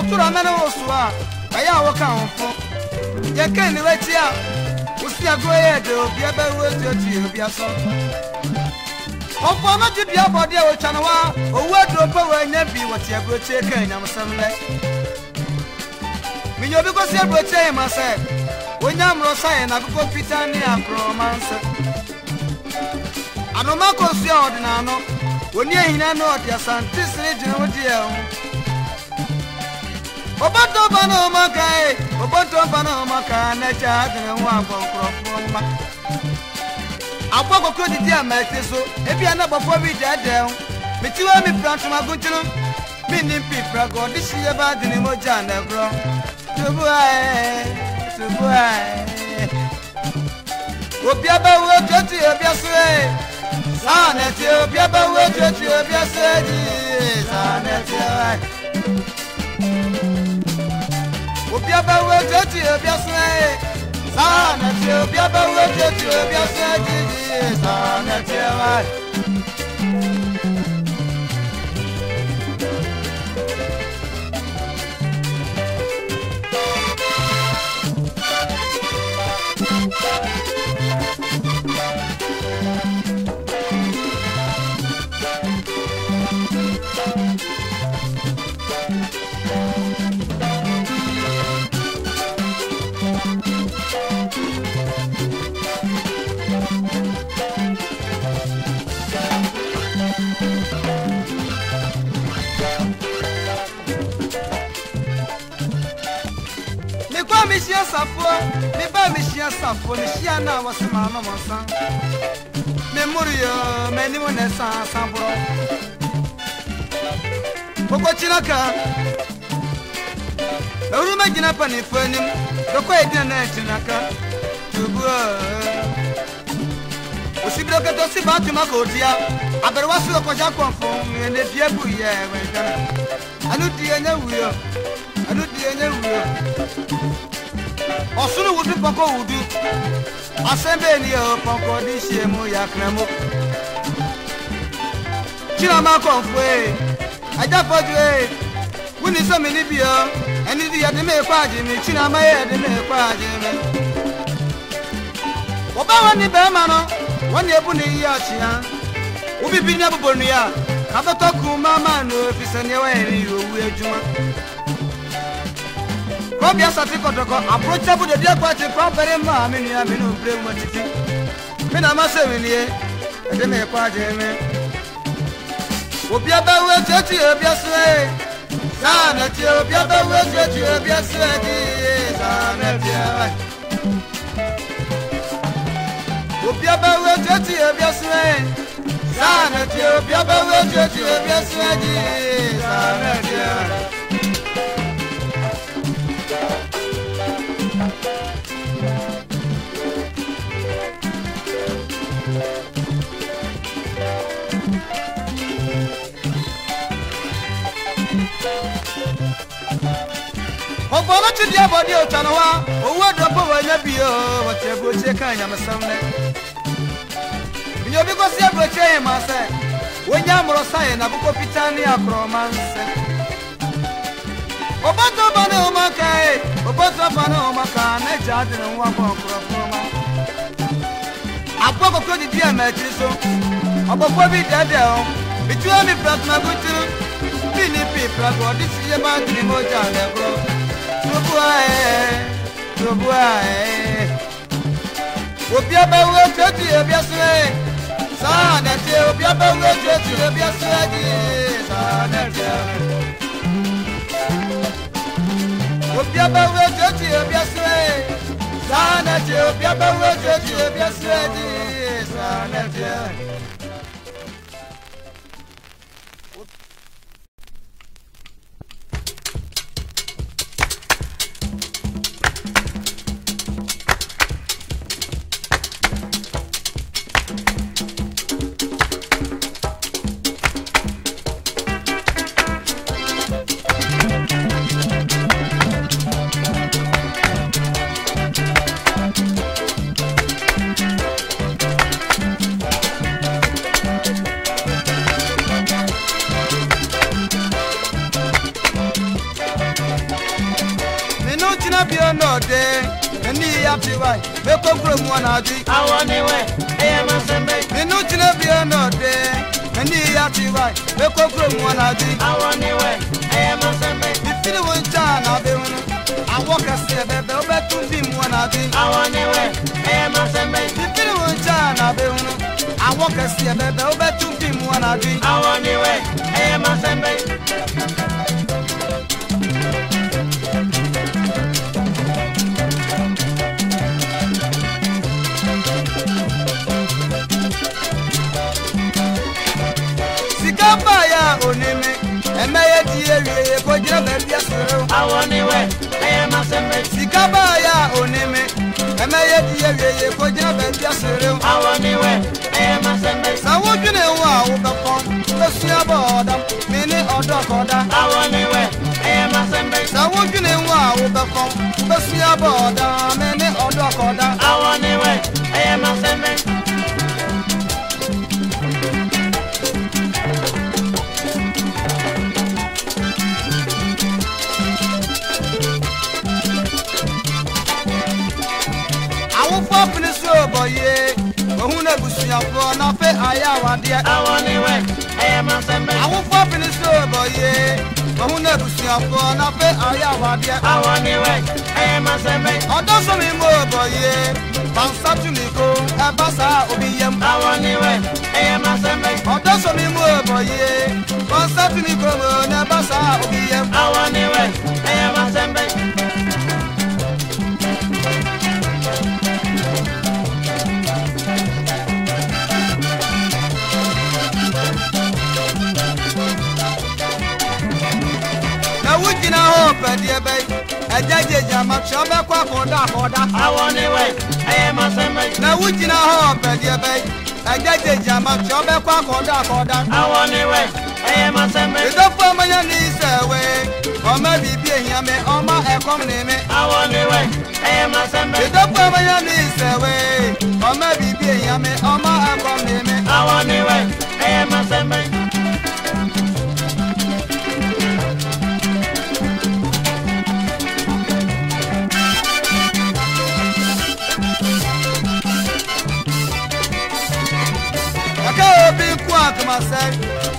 sotura mene wo so a ɛyɛ a wɔka ho fo yɛka nniwa akyi a wosi agorɔ yɛ de obi bɛwu atuatua obi asɔ ɔfoɔ no gye dua bɔde a wɔtwa no hɔ a owu aduro pɛ wɔanya bi wɔte aburokyi ka anyamsɛm lɛ menya obi kɔsi aburokyi ayi ma sɛ wonya mmorɔsa yɛ nakokɔ fitaa ne akorɔma nsɛ anoma kɔsua ɔde n'ano wɔni ahina ne ɔde asante sene gyina wo deɛ ho oboto bana maka e eh, oboto bana maka na cha agana nwa agbankoro mma agba kokoro didi amete so ebi ana bofo bi dede mitiwa mi prantuma guntiru mi ni pi prago disi ye ba dini mo ja na bro tubu ai tubu ai obi abawo tutu obi aso e sanete obi abawo tutu obi aso e sanete ai obiaba wo tuotu obia sena ye saa na tie obiaba wo tuotu obia sena didi ye saa na tie Thank you. hyia safoɔ me ba me hyia safoɔ me hyia na wɔse maama mɔ nsa me mmoreyɛ m'anim na ɛsan san borɔ wɔkɔkyina ka awuruma gyina panifo anim dɔkɔ ɛgyina na akyina ka tubuo osibiri oketo si ba tuma ko dia abẹrẹwa si ọkọjá kọfún ẹni bíẹ bu yẹ ẹwẹ gan ẹnu di ẹnyẹ wuyo ẹnu di ẹnyẹ wuyo ɔsoro wudu pɔnkɔ wudu asɛm bɛɛ ni o pɔnkɔ di hyia mu yakena mu kyinama kɔnfoe agyapɔdue wuni sɛ mene bio ɛne di yɛde mi. kɔ agye me kyinama yɛ yɛde me kɔ agye me wɔba wɔ ne bɛrima no wɔne ebu ne yi akyea wobibi ne abobɔ nnua kabɛtɔ kum mama no ɛfisɛ neɛ wɔyɛ ne yɛ owu adwuma kɔbi asate kɔtɔkɔ aprɔkyɛbu de dia kɔkye kɔmpɛre maa mi nua mi nu pere mu titi mi na ma se mi nie ɛde mi kɔ agye mi obi abɛwu etuetue obi asue saa na tie obi abɛwu etuetue obi asue di saa na tie wa obi abɛwu etuetue obi asue saa na tie obi abɛwu etuetue obi asue di saa na tie wa. bɔlɔ ti diɛ bɔ di o tɔnɔ wa owó dɔbɔ wɔ nyɛ bi o wɔ tiɛ bo tiɛ kan nyamisɛm nɛ nyobi kɔsi ɛburo tiɛ yɛ ma sɛ wonye amorɔ sa yɛ nabokɔ fitaa ne akorɔ ma nsɛ obotu ba ne ɔma ka ye obotu ba ne ɔma ka ne gya de ne nwa bɔ nkorɔkorɔ ma akpɔ koko didi ɛmɛ akyiri so ɔbɔfɔ bi dɛdɛ o etuo mi pratuma kunturu bi ni pi pratuma ɔdi si yɛ ba ntiri mo gya ne korɔ. Tobuae, Tobuae. Obi abawo tuetu ebi asue. Saa nẹ̀tì obi abawo tuetu ebi asue di. Saa nẹ̀tì. Obi abawo tuetu ebi asue. Saa nẹ̀tì obi abawo tuetu ebi asue di. Saa nẹ̀tì. apti wai me ko kuro mu na di awon ni we e ya ma se me inu ti le bi ona de me ni ya ti wai me mu na di awon ni we e ya ma se me ti ti ni won cha na be won awon ka se be be o be tun bi mu na di awon ni we e ya ma se me ti ti ni won cha na be won awon ka se be be mu na di awon ni we e ya ma sikaba ya oneme ɛmɛyɛ diɛ wieye ko gyina baabi aserew awɔ ne wɛ ɛyɛ masɛmɛ sɛ wodwene ho a wobɛkɔ wobɛsua bɔ ɔda me ne ɔdɔ kɔda awɔ ne wɛ ɛyɛ masɛmɛ sɛ wodwene ho a wobɛkɔ wobɛsua bɔ ɔda I I want it am a anyɔfoɔ n'ɔpɛ ayɛ awadeɛ. àwọn ni wẹ ẹyẹ máa sẹ́mbẹ́. àwùfọ́ pinisiro bọ̀ yé òhun náà busuafoɔ n'ɔpɛ ayɛ awadeɛ. àwọn ni wẹ ẹyẹ máa sẹ́mbẹ́. ọ̀dọ́ sọmi mú bọ̀ yé pansatuli ko ẹ̀bá sá omi yẹm. àwọn ni wẹ ẹyẹ máa sẹ́mbẹ́. ọ̀dọ́ sọmi mú bọ̀ yé pansatuli ko ẹ̀bá sá omi yẹm. àwọn ni I am a sẹ́mbẹ́. sɔbɛkɔ kɔda kɔda. awɔ ni wɛ ɛyɛ ma sɛmɛ. lɛwu jina hɔ bɛdiɛ bɛ ɛdɛdɛ jama sɔbɛkɔ kɔda kɔda. awɔ ni wɛ ɛyɛ ma sɛmɛ. ìdókòwò mɛyɛ ní sɛwé ɔmɛ bíbí èèyàn mi ɔmọ ɛkɔm ní mi. awɔ ni wɛ ɛyɛ ma sɛmɛ. ìdókòwò mɛyɛ ní sɛwé ɔmɛ bíbí èèyàn mi ɔmọ ɛkɔm ní mi. awɔ ni wɛ ɛyɛ ma sɛmɛ. masai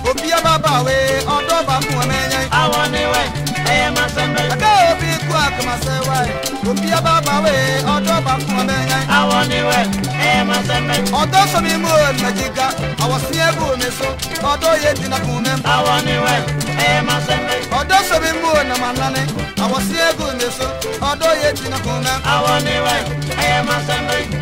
obi ababa we ọdọ ba mu ọmọ ẹyẹ. àwọn ni wẹ ẹyẹ máa sẹmẹ. ẹgbẹ́ òbí kú àkàmọ̀sẹ̀ wa ẹ̀ obi ababa we ọdọ ba mu ọmọ ẹyẹ. àwọn ni wẹ ẹyẹ máa sẹmẹ. ọ̀dọ́ sọmi mú olùmọ̀jì ga àwọ̀ sí ẹ̀bù mi so ọ̀dọ́ yẹ dina kùn mẹ́. àwọn ni wẹ ẹyẹ máa sẹmẹ. ọ̀dọ́ sọmi mú ọ̀nàmọ̀ nani àwọ̀ sí ẹ̀bù mi so ọ̀dọ́ yẹ dina kùn mẹ́. àwọn ni wẹ ẹyẹ máa sẹmẹ.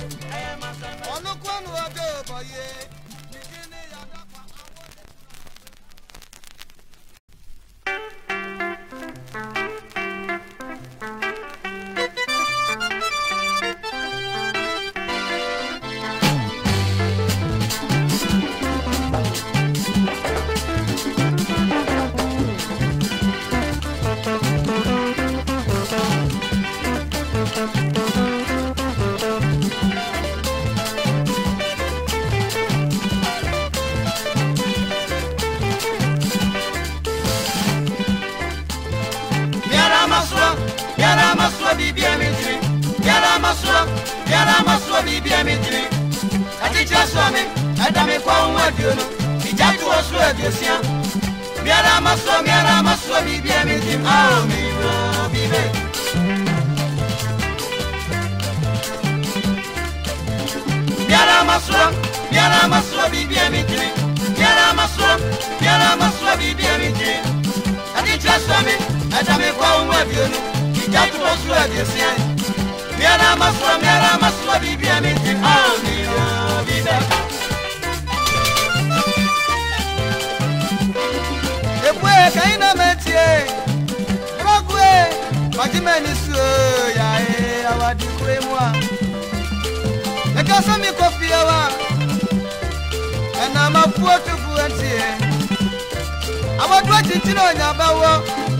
masuwa biara masuwa biribi mi tiri akyikyiri suwa mi ɛdami kɔ ahoma aduo no ìjà ti wɔ suwa aduosia biara masuwa biara masuwa biribi mi tiri awo mi wo bi bɛ. biara masuwa biara masuwa biribi mi tiri biara masuwa biara masuwa biribi mi tiri akyikyiri suwa mi ɛdami kɔ ahoma aduo no ìjà ti wɔ suwa aduosia. Miara maswa, miara maswa, bibi ya miti Amina, ah, vida Ebwe, kaina metie Rogwe, majime nisu Ya e, awadi kure mwa Neke osami kofi yawa Ena mafuwa tufu entie Awadwa chintino nyabawo Awadwa chintino nyabawo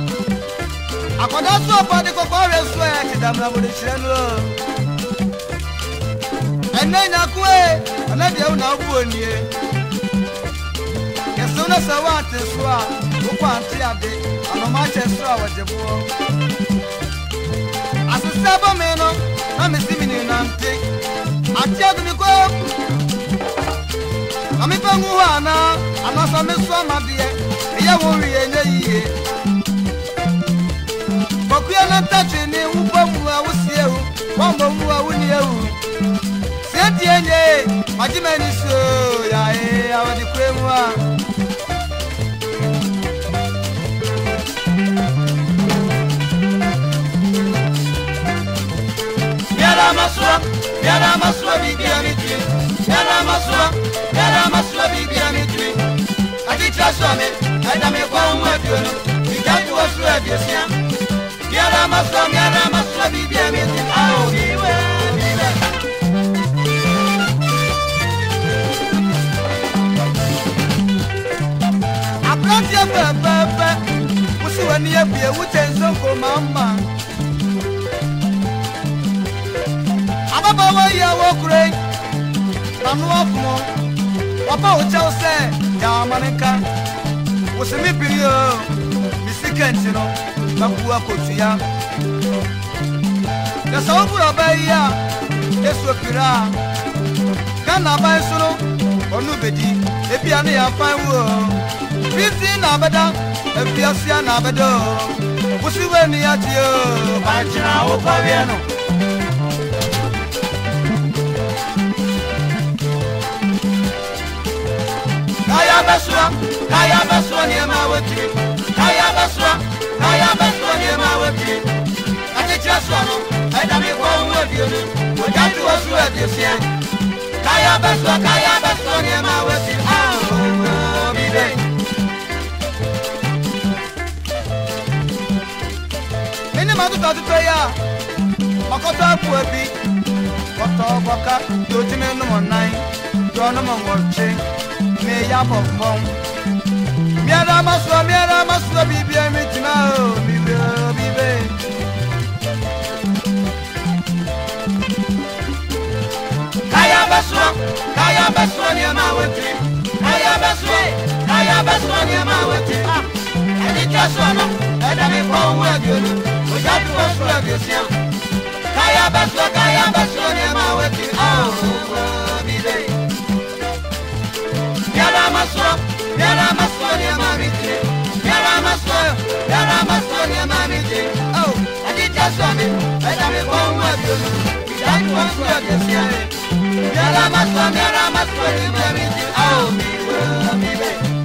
akɔda so ɔbɔde kɔkɔɔre so ɛ kedamra wɔdekyerɛ no ɛnɛ nyako e ɛnɛ deɛ wo na wobuo nie kɛsew no sɛ woate so a wokɔ ante ade anɔmakyɛ so a wɔgye boɔ asesɛ bɔme no na mesi me ninante ate ado me kɔ ma mepɛ ngu hɔ anaa anaasɛ me so amadeɛ meyɛ wo wie nyɛ yie na tachi ni wupo mua wusie wu wambo mua wunie wu seti enye majime ni so ya e awadi kwe mua Yara maswa, yara maswa bibi amitri Yara maswa, yara maswa bibi amitri Ati chaswa me, aida me kwa umationo Ikatu wa suwa biosia Ramaswa, mia Ramaswa, vivia, mi ao, vive, vive. Abranteɛ fɛfɛɛfɛ, wosi w'ani abie, wokyɛ nsonko mama. Ababaawa yi a mi biri o, no bɛku akotua na sɛ wobura ɔbaa yi a yesu piri a ghana aban so no ɔno ebia ne yɛmfan wu fifi na abɛda afiasia na abɛda o wosi wo ani agye o mankyena wokɔwiɛ no Kaya basua, kaya basua, niema wetiri bɛsra na ɔyɛ bɛsra deɛ ma wɔpie ɛkyekyerɛ soɔ no ɛdame kɔ mu adie no ɔgya to wɔ soro adesiɛ kaya bɛsra kaya bɛsra deɛ ma wɔpie aaa bi dɛn mene ma totɔ totɔ yi a ɔkɔtɔ akua bi kɔtɔ kɔka totimi nomɔ nan tɔ nomɔ nwɔtwe meyɛ abɔmpɔn biara ma sọ biara ma sọ bíbí ẹ̀mí tìmá o bíbí Kaya bíbí. káyà bẹ sọ kaya bẹ kaya ní ẹ máa wọ ti káyà bẹ sọ káyà bẹ sọ ní ẹ máa wọ ti ẹni mi kọ́ ohun ẹ̀dí olú ọjà tó wọ́n sọ ẹ̀dí sí ẹ̀ káyà bẹ sọ káyà bẹ sọ ní yàrá má sọ ní ẹ máa mi dé ọ me, sọ mi ẹ̀dá mi kọ́ ń wá dùn ìdájú wọn sọ ọ̀dẹ̀ sí ẹ yàrá má sọ mi yàrá má sọ ní